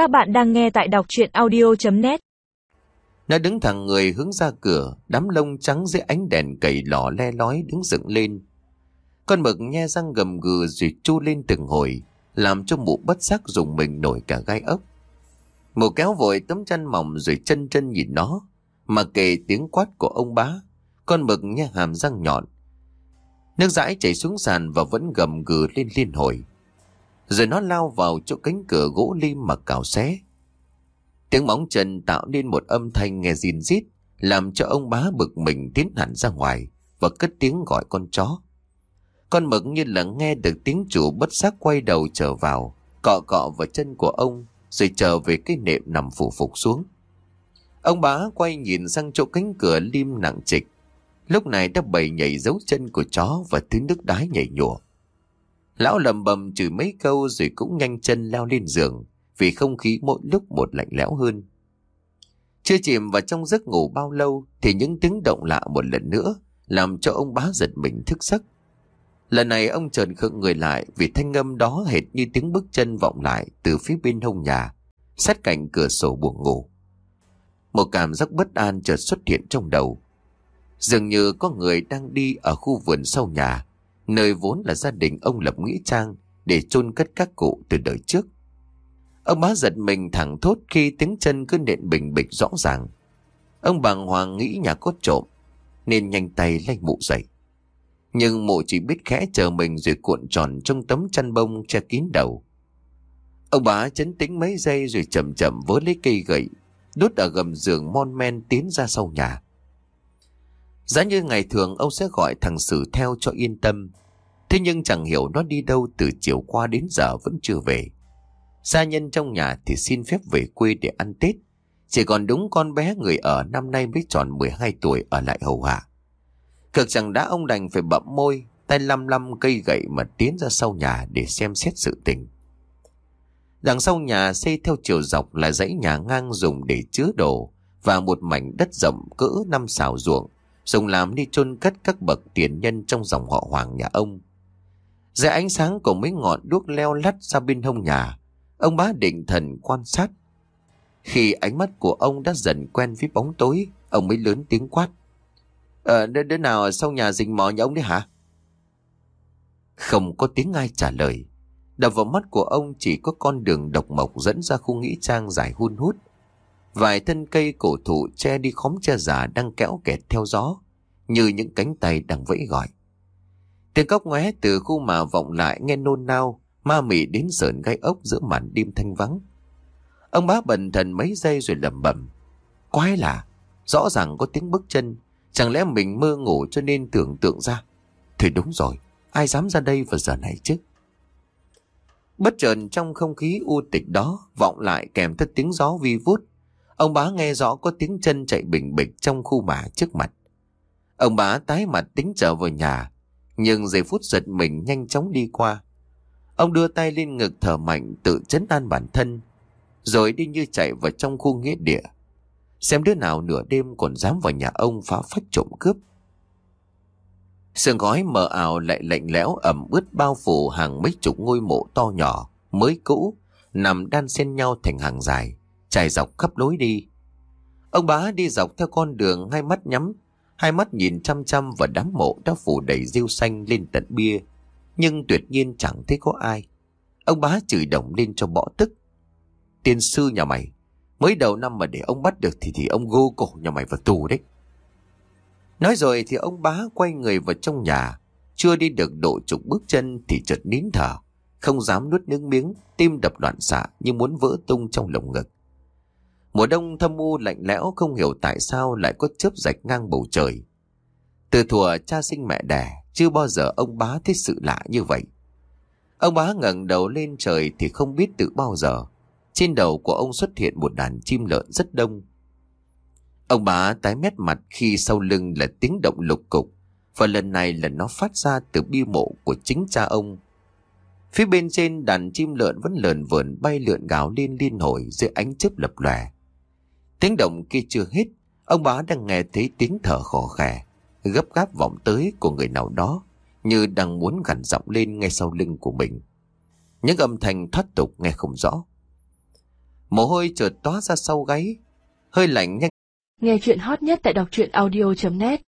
Các bạn đang nghe tại đọc chuyện audio.net Nó đứng thẳng người hướng ra cửa, đám lông trắng dưới ánh đèn cầy lò le lói đứng dựng lên. Con mực nhe răng gầm gừ rồi chu lên từng hồi, làm cho mụ bất giác dùng mình nổi cả gai ốc. Mụ kéo vội tấm chăn mỏng rồi chân chân nhìn nó, mà kề tiếng quát của ông bá. Con mực nhe hàm răng nhọn. Nước dãi chảy xuống sàn và vẫn gầm gừ lên liên hồi. Rồi nó lao vào chỗ cánh cửa gỗ lim mà cào xé. Tiếng móng chân tạo nên một âm thanh nghe rin rít, làm cho ông bá bực mình tiến hẳn ra ngoài và cất tiếng gọi con chó. Con mực như là nghe được tiếng chủ bất giác quay đầu trở vào, cọ cọ vào chân của ông, rồi trở về cái nệm nằm phủ phục xuống. Ông bá quay nhìn sang chỗ cánh cửa lim nặng trịch. Lúc này đã bày nhảy dấu chân của chó và tiếng nước đái nhảy nhụa. Lão lầm bầm chửi mấy câu rồi cũng nhanh chân leo lên giường vì không khí mỗi lúc một lạnh lẽo hơn. Chưa chìm vào trong giấc ngủ bao lâu thì những tiếng động lạ một lần nữa làm cho ông bá giật mình thức giấc. Lần này ông trần khựng người lại vì thanh âm đó hệt như tiếng bước chân vọng lại từ phía bên hông nhà, sát cạnh cửa sổ buồng ngủ. Một cảm giác bất an chợt xuất hiện trong đầu. Dường như có người đang đi ở khu vườn sau nhà, nơi vốn là gia đình ông lập nghĩa trang để chôn cất các cụ từ đời trước. Ông bá giật mình thẳng thốt khi tiếng chân cứ nện bình bịch rõ ràng. Ông bàng hoàng nghĩ nhà có trộm, nên nhanh tay lay mụ dậy. Nhưng mụ chỉ biết khẽ chờ mình rồi cuộn tròn trong tấm chăn bông che kín đầu. Ông bá chấn tĩnh mấy giây rồi chậm chậm với lấy cây gậy, đút ở gầm giường mon men tiến ra sau nhà. Giá như ngày thường ông sẽ gọi thằng Sử theo cho yên tâm. Thế nhưng chẳng hiểu nó đi đâu từ chiều qua đến giờ vẫn chưa về. Gia nhân trong nhà thì xin phép về quê để ăn Tết. Chỉ còn đúng con bé người ở năm nay mới tròn 12 tuổi ở lại hầu hạ. Cực chẳng đã ông đành phải bậm môi, tay lăm lăm cây gậy mà tiến ra sau nhà để xem xét sự tình. Đằng sau nhà xây theo chiều dọc là dãy nhà ngang dùng để chứa đồ và một mảnh đất rộng cỡ năm xào ruộng dùng làm đi chôn cất các bậc tiền nhân trong dòng họ hoàng nhà ông. Dưới ánh sáng của mấy ngọn đuốc leo lắt ra bên hông nhà, ông bá định thần quan sát. Khi ánh mắt của ông đã dần quen với bóng tối, ông mới lớn tiếng quát. Ờ, đứa, đứa nào sau nhà rình mò nhà ông đấy hả? Không có tiếng ai trả lời. Đập vào mắt của ông chỉ có con đường độc mộc dẫn ra khu nghĩ trang dài hun hút. Vài thân cây cổ thụ che đi khóm che già đang kéo kẹt theo gió, như những cánh tay đang vẫy gọi. Tiếng cốc ngoé từ khu mà vọng lại nghe nôn nao, ma mị đến sờn gai ốc giữa màn đêm thanh vắng. Ông bá bần thần mấy giây rồi lẩm bẩm. Quái lạ, rõ ràng có tiếng bước chân, chẳng lẽ mình mơ ngủ cho nên tưởng tượng ra. Thì đúng rồi, ai dám ra đây vào giờ này chứ? Bất chợt trong không khí u tịch đó vọng lại kèm theo tiếng gió vi vút. Ông bá nghe rõ có tiếng chân chạy bình bịch trong khu mả trước mặt. Ông bá tái mặt tính trở vào nhà, nhưng giây phút giật mình nhanh chóng đi qua. Ông đưa tay lên ngực thở mạnh tự chấn an bản thân, rồi đi như chạy vào trong khu nghĩa địa. Xem đứa nào nửa đêm còn dám vào nhà ông phá phách trộm cướp. Sương gói mờ ảo lại lạnh lẽo ẩm ướt bao phủ hàng mấy chục ngôi mộ to nhỏ, mới cũ, nằm đan xen nhau thành hàng dài, trải dọc khắp lối đi. Ông bá đi dọc theo con đường hai mắt nhắm, hai mắt nhìn chăm chăm vào đám mộ đã phủ đầy rêu xanh lên tận bia, nhưng tuyệt nhiên chẳng thấy có ai. Ông bá chửi đồng lên cho bỏ tức. Tiên sư nhà mày, mới đầu năm mà để ông bắt được thì thì ông gô cổ nhà mày vào tù đấy. Nói rồi thì ông bá quay người vào trong nhà, chưa đi được độ chục bước chân thì chợt nín thở, không dám nuốt nước miếng, tim đập loạn xạ như muốn vỡ tung trong lồng ngực. Mùa đông thâm u lạnh lẽo không hiểu tại sao lại có chớp rạch ngang bầu trời. Từ thuở cha sinh mẹ đẻ, chưa bao giờ ông bá thấy sự lạ như vậy. Ông bá ngẩng đầu lên trời thì không biết từ bao giờ. Trên đầu của ông xuất hiện một đàn chim lợn rất đông. Ông bá tái mét mặt khi sau lưng là tiếng động lục cục, và lần này là nó phát ra từ bi mộ của chính cha ông. Phía bên trên đàn chim lợn vẫn lờn vờn bay lượn gào lên liên hồi dưới ánh chớp lập lòe. Tiếng động kia chưa hết, ông bá đang nghe thấy tiếng thở khò khè, gấp gáp vọng tới của người nào đó, như đang muốn gằn giọng lên ngay sau lưng của mình. Những âm thanh thoát tục nghe không rõ. Mồ hôi chợt tóa ra sau gáy. Hơi lạnh nhanh Nghe chuyện hot nhất tại đọc truyện audio.net